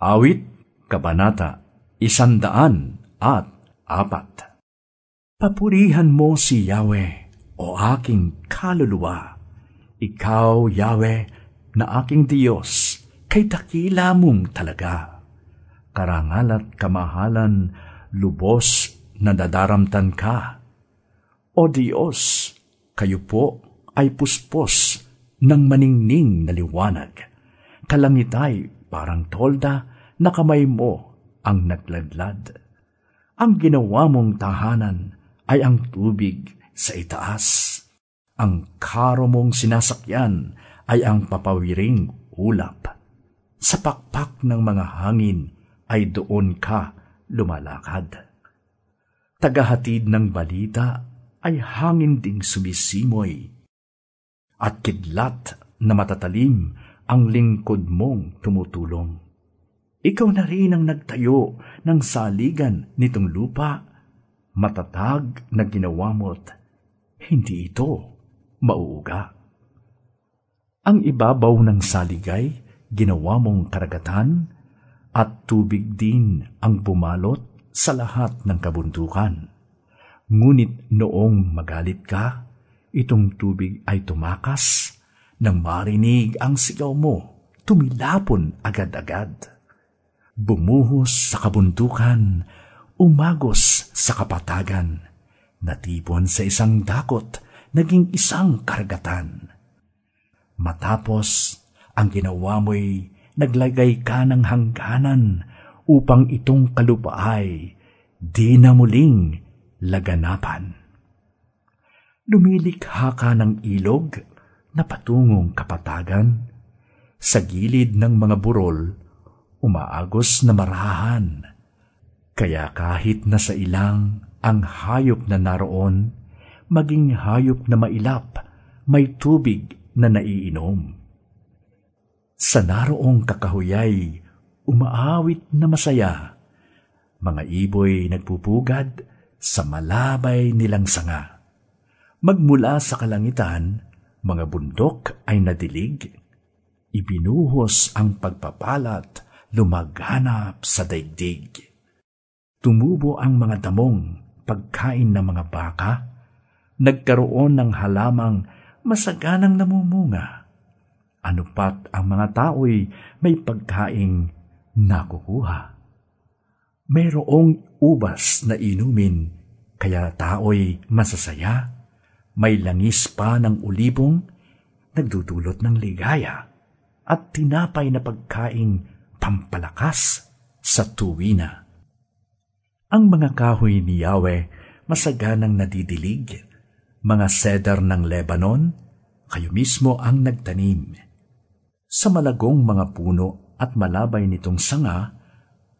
Awit, Kabanata, Isandaan at Apat. Papurihan mo si Yahweh, o aking kaluluwa. Ikaw, Yahweh, na aking Diyos, kay dakila mong talaga. Karangal at kamahalan, lubos na dadaramtan ka. O Diyos, kayo po ay puspos ng maningning na liwanag. Kalangitay parang tolda na kamay mo ang nagladlad. Ang ginawa mong tahanan ay ang tubig sa itaas. Ang karo mong sinasakyan ay ang papawiring ulap sa pakpak ng mga hangin ay doon ka lumalakad. Tagahatid ng balita ay hangin ding sumisimoy. At kidlat na matatalim ang lingkod mong tumutulong. Ikaw na rin ang nagtayo ng saligan nitong lupa. Matatag na ginawa mo't hindi ito mauuga. Ang ibabaw ng saligay ginawa mong karagatan at tubig din ang bumalot sa lahat ng kabundukan. Ngunit noong magalit ka, itong tubig ay tumakas. Nang marinig ang sigaw mo, tumilapon agad-agad. Bumuhos sa kabundukan, umagos sa kapatagan, natipon sa isang dakot, naging isang karagatan. Matapos ang ginawa mo'y naglagay ka ng hangganan upang itong kalupaay di na muling laganapan. Lumilikha ka ng ilog na patungong kapatagan. Sa gilid ng mga burol, umaagos na marahan. Kaya kahit na sa ilang ang hayop na naroon, maging hayop na mailap, may tubig na naiinom. Sa naroong kakahuyay, umaawit na masaya. Mga iboy nagpupugad sa malabay nilang sanga. Magmula sa kalangitan, mga bundok ay nadilig. Ibinuhos ang pagpapalat, lumaganap sa daigdig. Tumubo ang mga damong, pagkain ng mga baka. Nagkaroon ng halamang masaganang namumunga ano pat ang mga tao'y may pagkaing nakukuha. Mayroong ubas na inumin, kaya tao'y masasaya. May langis pa ng ulibong, nagdudulot ng ligaya, at tinapay na pagkaing pampalakas sa tuwina. Ang mga kahoy ni Yahweh masaganang nadidilig, mga cedar ng Lebanon, kayo mismo ang nagtanim sa malagong mga puno at malabay nitong sanga,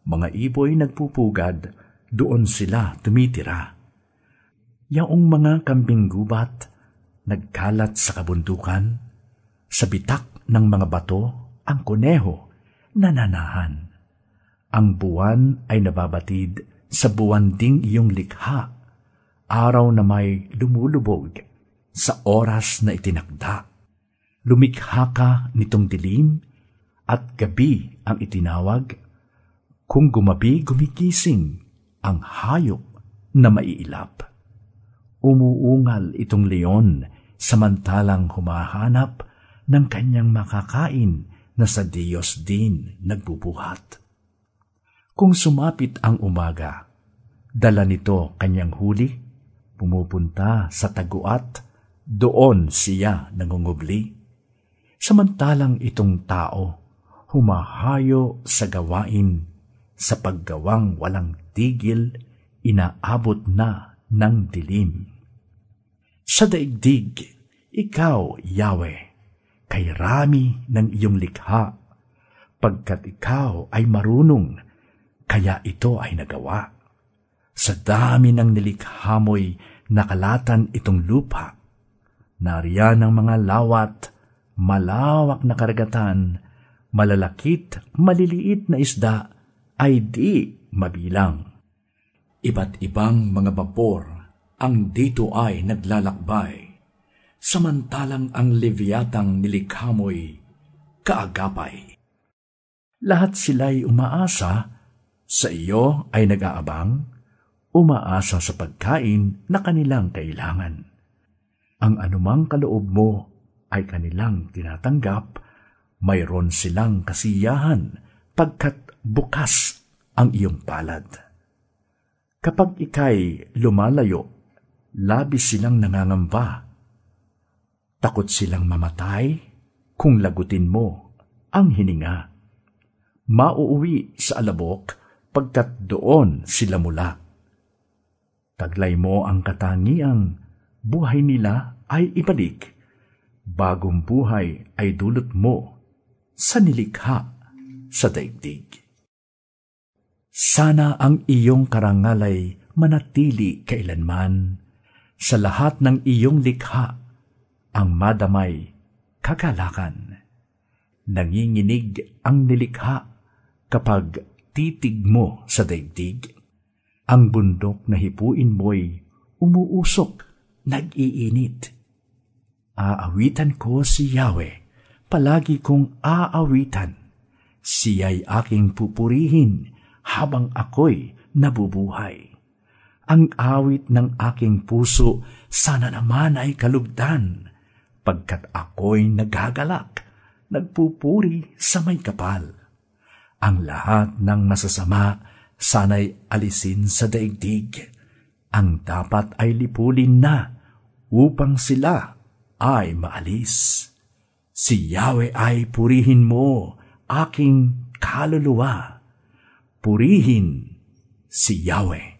mga iboy nagpupugad, doon sila tumitira. Yaong mga kambing gubat, nagkalat sa kabundukan, sa bitak ng mga bato, ang kuneho, nananahan. Ang buwan ay nababatid sa buwan ding iyong likha, araw na may lumulubog sa oras na itinakda lumikha ka nitong dilim at gabi ang itinawag, kung gumabi gumigising ang hayop na maiilap. Umuungal itong leon samantalang humahanap ng kanyang makakain na sa Diyos din nagbubuhat. Kung sumapit ang umaga, dala nito kanyang huli, pumupunta sa taguat, doon siya nangungubli Samantalang itong tao, humahayo sa gawain, sa paggawang walang tigil, inaabot na ng dilim. Sa daigdig, ikaw, Yahweh, kay rami ng iyong likha, pagkat ikaw ay marunong, kaya ito ay nagawa. Sa dami ng nilikha mo'y nakalatan itong lupa, nariyan ang mga lawat, malawak na karagatan, malalakit, maliliit na isda, ay di mabilang. Iba't ibang mga babor ang dito ay naglalakbay, samantalang ang leviatang nilikhamoy kaagapay. Lahat sila'y umaasa, sa iyo ay nag-aabang, umaasa sa pagkain na kanilang kailangan. Ang anumang kaloob mo ay kanilang tinatanggap, mayroon silang kasiyahan pagkat bukas ang iyong palad. Kapag ikay lumalayo, labis silang nangangamba. Takot silang mamatay kung lagutin mo ang hininga. Mauuwi sa alabok pagkat doon sila mula. Taglay mo ang katangiang buhay nila ay ibalik. Bagong buhay ay dulot mo sa nilikha sa daigdig. Sana ang iyong karangalay manatili kailanman sa lahat ng iyong likha ang madamay kagalakan. Nanginginig ang nilikha kapag titig mo sa daigdig. Ang bundok na hipuin mo'y umuusok, nag-iinit. Aawitan ko si Yahweh, palagi kong aawitan. Siya'y aking pupurihin habang ako'y nabubuhay. Ang awit ng aking puso sana naman ay kalugdan, pagkat ako'y nagagalak, nagpupuri sa may kapal. Ang lahat ng masasama sana'y alisin sa daigdig. Ang dapat ay lipulin na upang sila ay maalis. Si Yahweh ay purihin mo, aking kaluluwa. Purihin si Yahweh.